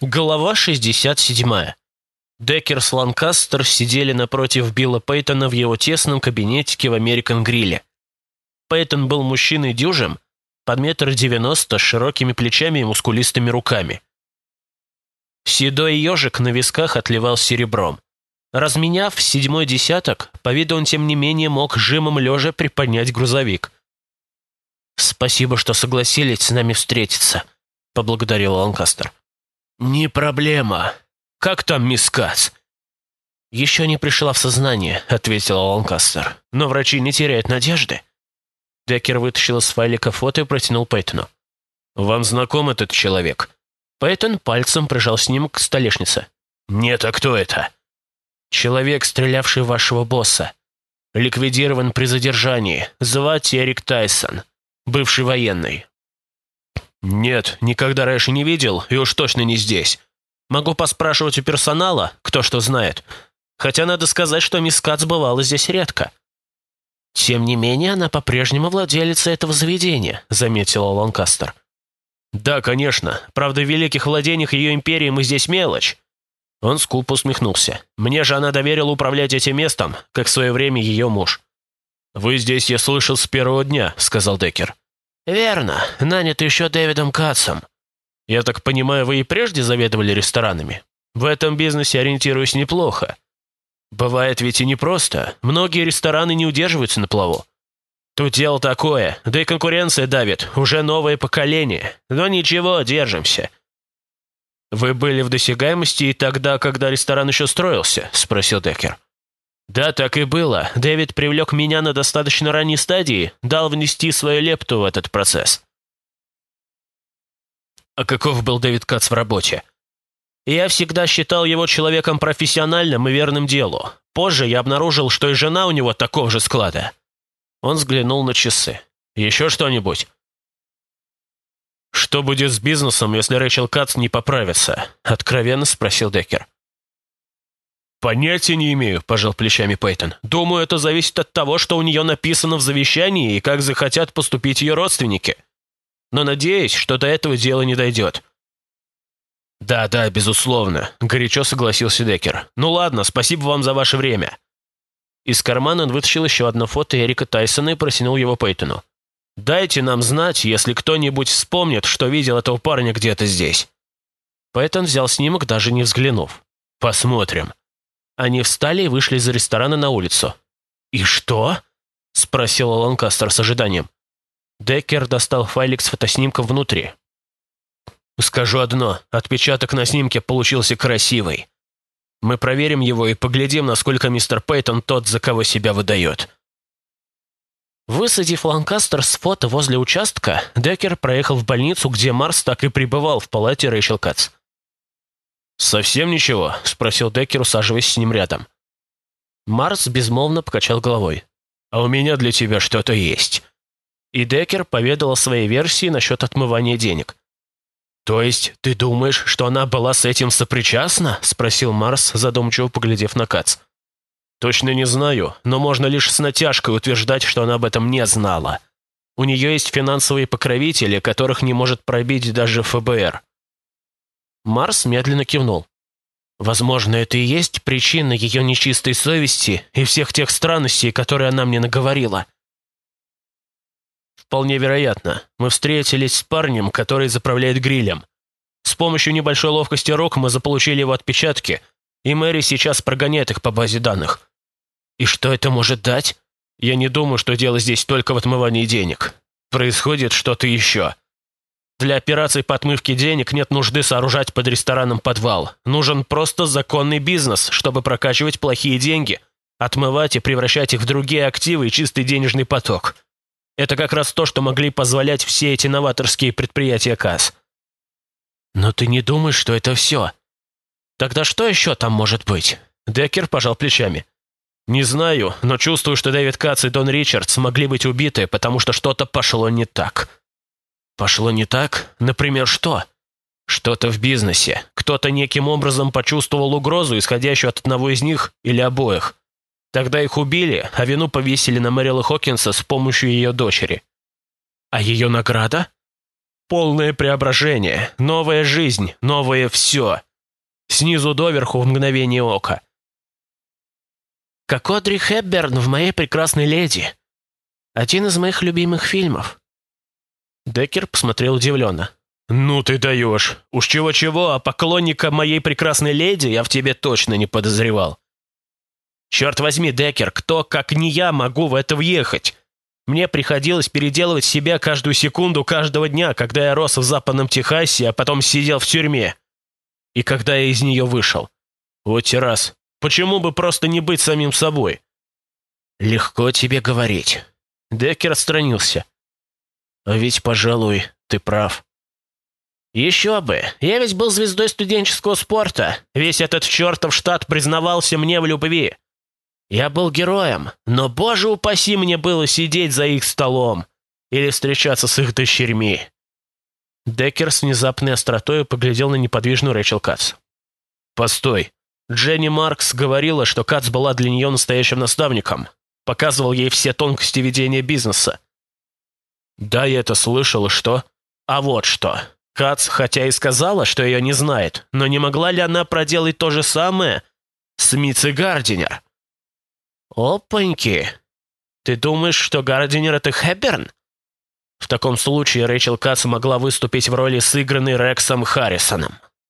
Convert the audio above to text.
Глава 67. Деккер с Ланкастер сидели напротив Билла Пейтона в его тесном кабинетике в Американ Грилле. Пейтон был мужчиной дюжим, под метр девяносто, с широкими плечами и мускулистыми руками. Седой ежик на висках отливал серебром. Разменяв седьмой десяток, по виду он тем не менее мог жимом лежа приподнять грузовик. «Спасибо, что согласились с нами встретиться», — поблагодарил Ланкастер. «Не проблема. Как там мисс Кац?» «Еще не пришла в сознание», — ответила Ланкастер. «Но врачи не теряют надежды». Деккер вытащил из файлика фото и протянул Пейтону. «Вам знаком этот человек?» Пейтон пальцем прижал снимок к столешнице. «Нет, а кто это?» «Человек, стрелявший вашего босса. Ликвидирован при задержании. Звать Эрик Тайсон. Бывший военный. «Нет, никогда раньше не видел, и уж точно не здесь. Могу поспрашивать у персонала, кто что знает. Хотя надо сказать, что мисс Кац бывала здесь редко». «Тем не менее, она по-прежнему владелица этого заведения», — заметила Ланкастер. «Да, конечно. Правда, в великих владениях ее империи мы здесь мелочь». Он скупо усмехнулся. «Мне же она доверила управлять этим местом, как в свое время ее муж». «Вы здесь, я слышал, с первого дня», — сказал Деккер. «Верно. Нанят еще Дэвидом Катсом. Я так понимаю, вы и прежде заведовали ресторанами? В этом бизнесе ориентируюсь неплохо. Бывает ведь и непросто. Многие рестораны не удерживаются на плаву. Тут дело такое, да и конкуренция давит, уже новое поколение. Но ничего, держимся». «Вы были в досягаемости и тогда, когда ресторан еще строился?» – спросил Деккер. «Да, так и было. Дэвид привлек меня на достаточно ранней стадии, дал внести свою лепту в этот процесс». «А каков был Дэвид Кац в работе?» «Я всегда считал его человеком профессиональным и верным делу. Позже я обнаружил, что и жена у него такого же склада». Он взглянул на часы. «Еще что-нибудь?» «Что будет с бизнесом, если Рэйчел Кац не поправится?» — откровенно спросил Деккер. «Понятия не имею», – пожал плечами Пейтон. «Думаю, это зависит от того, что у нее написано в завещании и как захотят поступить ее родственники. Но надеюсь, что до этого дело не дойдет». «Да, да, безусловно», – горячо согласился Деккер. «Ну ладно, спасибо вам за ваше время». Из кармана он вытащил еще одно фото Эрика Тайсона и протянул его Пейтону. «Дайте нам знать, если кто-нибудь вспомнит, что видел этого парня где-то здесь». Пейтон взял снимок, даже не взглянув. «Посмотрим». Они встали и вышли из ресторана на улицу. «И что?» — спросил Ланкастер с ожиданием. Деккер достал файлик с фотоснимком внутри. «Скажу одно, отпечаток на снимке получился красивый. Мы проверим его и поглядим, насколько мистер Пейтон тот, за кого себя выдает». Высадив Ланкастер с фото возле участка, Деккер проехал в больницу, где Марс так и пребывал в палате Рэйчел Катс. «Совсем ничего?» – спросил Деккер, усаживаясь с ним рядом. Марс безмолвно покачал головой. «А у меня для тебя что-то есть». И Деккер поведал о своей версии насчет отмывания денег. «То есть ты думаешь, что она была с этим сопричастна?» – спросил Марс, задумчиво поглядев на Кац. «Точно не знаю, но можно лишь с натяжкой утверждать, что она об этом не знала. У нее есть финансовые покровители, которых не может пробить даже ФБР. Марс медленно кивнул. «Возможно, это и есть причина ее нечистой совести и всех тех странностей, которые она мне наговорила». «Вполне вероятно. Мы встретились с парнем, который заправляет грилем. С помощью небольшой ловкости Рок мы заполучили его отпечатки, и Мэри сейчас прогоняет их по базе данных. И что это может дать? Я не думаю, что дело здесь только в отмывании денег. Происходит что-то еще». Для операций по отмывке денег нет нужды сооружать под рестораном подвал. Нужен просто законный бизнес, чтобы прокачивать плохие деньги, отмывать и превращать их в другие активы и чистый денежный поток. Это как раз то, что могли позволять все эти новаторские предприятия КАС. Но ты не думаешь, что это все? Тогда что еще там может быть? Деккер пожал плечами. Не знаю, но чувствую, что Дэвид Кац и Дон Ричардс могли быть убиты, потому что что-то пошло не так. Пошло не так? Например, что? Что-то в бизнесе. Кто-то неким образом почувствовал угрозу, исходящую от одного из них или обоих. Тогда их убили, а вину повесили на Мэрила Хокинса с помощью ее дочери. А ее награда? Полное преображение, новая жизнь, новое все. Снизу доверху в мгновение ока. Как Одри Хепберн в «Моей прекрасной леди». Один из моих любимых фильмов. Деккер посмотрел удивленно. «Ну ты даешь. Уж чего-чего, а поклонника моей прекрасной леди я в тебе точно не подозревал. Черт возьми, Деккер, кто, как не я, могу в это въехать? Мне приходилось переделывать себя каждую секунду каждого дня, когда я рос в западном Техасе, а потом сидел в тюрьме. И когда я из нее вышел. Вот те раз. Почему бы просто не быть самим собой? Легко тебе говорить. Деккер отстранился. А ведь, пожалуй, ты прав. Еще бы. Я ведь был звездой студенческого спорта. Весь этот чертов штат признавался мне в любви. Я был героем, но, боже упаси, мне было сидеть за их столом или встречаться с их дочерьми. Деккер с внезапной остротой поглядел на неподвижную Рэчел Кац. «Постой. Дженни Маркс говорила, что Кац была для нее настоящим наставником. Показывал ей все тонкости ведения бизнеса. Да, я это слышал, что? А вот что. Кац, хотя и сказала, что ее не знает, но не могла ли она проделать то же самое с Митцей Гардинер?» «Опаньки! Ты думаешь, что Гардинер — это Хэбберн?» В таком случае Рэйчел Кац могла выступить в роли сыгранной Рексом Харрисоном.